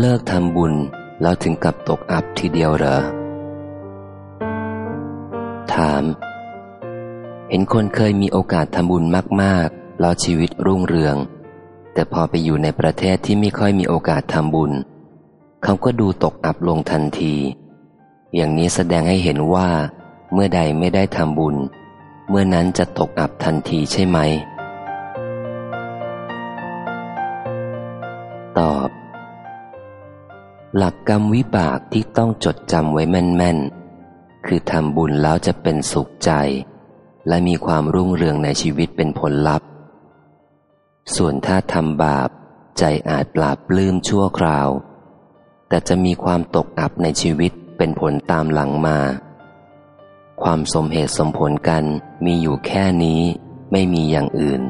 เลิกทำบุญแล้วถึงกับตกอับทีเดียวเหรอ ถาม เห็นคนเคยมีโอกาสทำบุญมากๆ แล้วชีวิตรุ่งเรือง แต่พอไปอยู่ในประเทศที่ไม่ค่อยมีโอกาสทำบุญ เขาก็ดูตกอับลงทันที อย่างนี้แสดงให้เห็นว่า เมื่อใดไม่ได้ทำบุญ เมื่อนั้นจะตกอับทันทีใช่ไหม ตอบ หลักกรรมวิบากที่ต้องจดจำไว้แม่นๆ คือทำบุญแล้วจะเป็นสุขใจ และมีความรุ่งเรืองในชีวิตเป็นผลลัพธ์ ส่วนถ้าทำบาป ใจอาจปราบปลื้มชั่วคราว แต่จะมีความตกอับในชีวิตเป็นผลตามหลังมา ความสมเหตุสมผลกันมีอยู่แค่นี้ไม่มีอย่างอื่น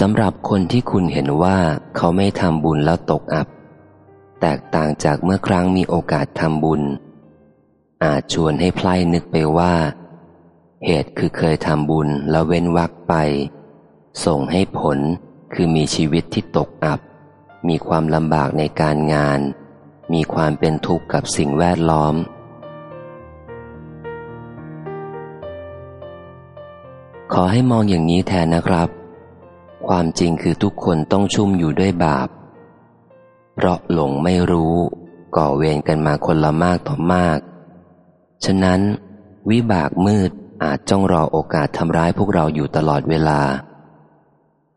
สำหรับคนที่คุณเห็นว่าเขาไม่ทำบุญแล้วตกอับ แตกต่างจากเมื่อครั้งมีโอกาสทำบุญ อาจชวนให้ไพล่นึกไปว่า เหตุคือเคยทำบุญแล้วเว้นวักไป ส่งให้ผลคือมีชีวิตที่ตกอับ มีความลำบากในการงาน มีความเป็นทุกข์กับสิ่งแวดล้อม ขอให้มองอย่างนี้แทนนะครับ ความจริงคือทุกคนต้องชุ่มอยู่ด้วยบาป เพราะหลงไม่รู้ ก่อเวรกันมาคนละมากต่อมาก ฉะนั้น วิบากมืดอาจจ้องรอโอกาสทำร้ายพวกเราอยู่ตลอดเวลา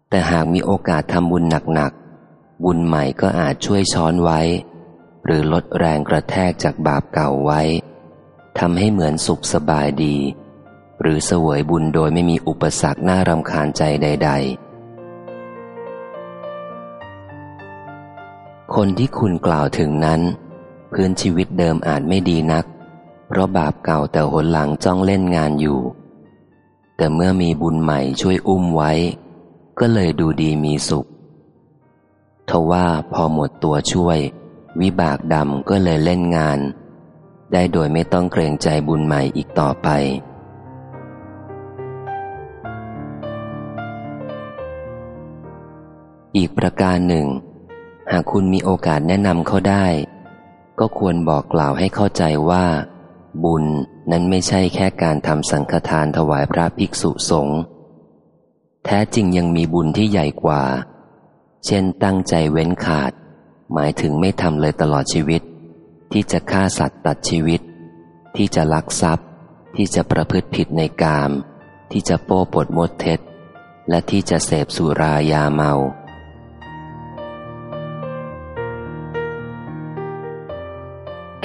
แต่หากมีโอกาสทำบุญหนักๆ บุญใหม่ก็อาจช่วยช้อนไว้ หรือลดแรงกระแทกจากบาปเก่าไว้ทำให้เหมือนสุขสบายดี หรือเสวยบุญโดยไม่มีอุปสรรคน่ารำคาญใจใด ๆ คนที่คุณกล่าวถึงนั้น พื้นชีวิตเดิมอาจไม่ดีนัก เพราะบาปเก่าแต่หนหลังจ้องเล่นงานอยู่ แต่เมื่อมีบุญใหม่ช่วยอุ้มไว้ ก็เลยดูดีมีสุขทว่าพอหมดตัวช่วย วิบากดำก็เลยเล่นงาน ได้โดยไม่ต้องเกรงใจบุญใหม่อีกต่อไปอีกประการหนึ่ง หากคุณมีโอกาสแนะนำเขาได้ ก็ควรบอกกล่าวให้เข้าใจว่า บุญนั้นไม่ใช่แค่การทำสังฆทานถวายพระภิกษุสงฆ์แท้จริงยังมีบุญที่ใหญ่กว่า เช่นตั้งใจเว้นขาด หมายถึงไม่ทำเลยตลอดชีวิต ที่จะฆ่าสัตว์ตัดชีวิต ที่จะลักทรัพย์ ที่จะประพฤติผิดในกาม ที่จะโป้ปดมดเท็จ และที่จะเสพสุรายาเมา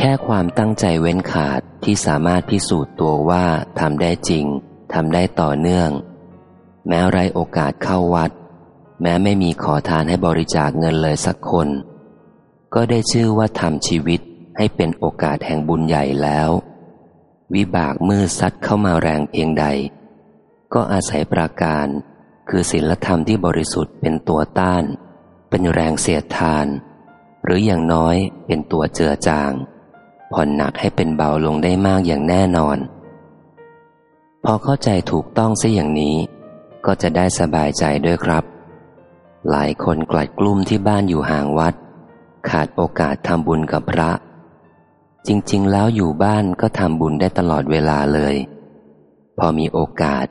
แค่ความตั้งใจเว้นขาดที่สามารถพิสูจน์ตัวว่าทำได้จริงทำได้ต่อเนื่อง แม้ไรโอกาสเข้าวัด แม้ไม่มีขอทานให้บริจาคเงินเลยสักคน ก็ได้ชื่อว่าทำชีวิตให้เป็นโอกาสแห่งบุญใหญ่แล้ว วิบากมือซัดเข้ามาแรงเพียงใด ก็อาศัยปราการ คือศีลธรรมที่บริสุทธิ์เป็นตัวต้าน เป็นแรงเสียดทาน หรืออย่างน้อยเป็นตัวเจือจาง ผ่อนหนักให้เป็นเบาลงได้มากอย่างแน่นอน พอเข้าใจถูกต้องซะอย่างนี้ ก็จะได้สบายใจด้วยครับ หลายคนกลัดกลุ้มที่บ้านอยู่ห่างวัด ขาดโอกาสทำบุญกับพระ จริง ๆ แล้วอยู่บ้านก็ทำบุญได้ตลอดเวลาเลย พอมีโอกาส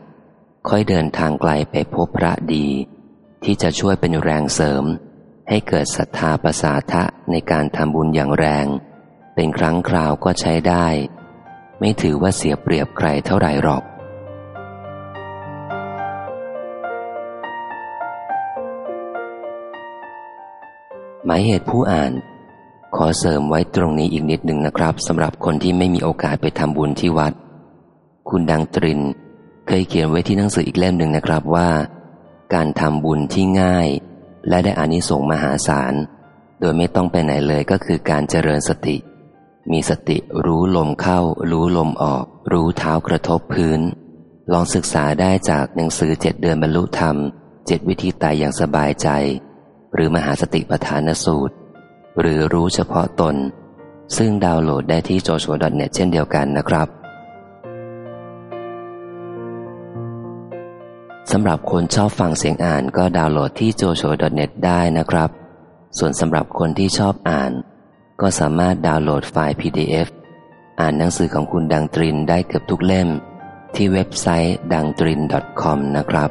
ค่อยเดินทางไกลไปพบพระดี ที่จะช่วยเป็นแรงเสริมให้เกิดศรัทธาประสาทะในการทำบุญอย่างแรง เป็นครั้งคราวก็ใช้ได้ ไม่ถือว่าเสียเปรียบใครเท่าไรหรอก หมายเหตุผู้อ่าน ขอเสริมไว้ตรงนี้อีกนิดหนึ่งนะครับสำหรับคนที่ไม่มีโอกาสไปทำบุญที่วัด คุณดังตริน เคยเขียนไว้ที่หนังสืออีกเล่มหนึ่งนะครับว่า การทำบุญที่ง่าย และได้อานิสงส์มหาศาลโดยไม่ต้องไปไหนเลยก็คือการเจริญสติ มีสติรู้ลมเข้า รู้ลมออก รู้เท้ากระทบพื้น ลองศึกษาได้จากหนังสือเจ็ดเดือนบรรลุธรรมเจ็ดวิธีตายอย่างสบายใจ หรือมหาสติปัฏฐานสูตร หรือรู้เฉพาะตน ซึ่งดาวน์โหลดได้ที่โจ j o n e t เช่นเดียวกันนะครับสำหรับคนชอบฟังเสียงอ่านก็ดาวน์โหลดที่ jojo.net ได้นะครับ ส่วนสำหรับคนที่ชอบอ่าน ก็สามารถดาวน์โหลดไฟล์ PDF อ่านหนังสือของคุณดังตรินได้เกือบทุกเล่ม ที่เว็บไซต์ดังตริน .com นะครับ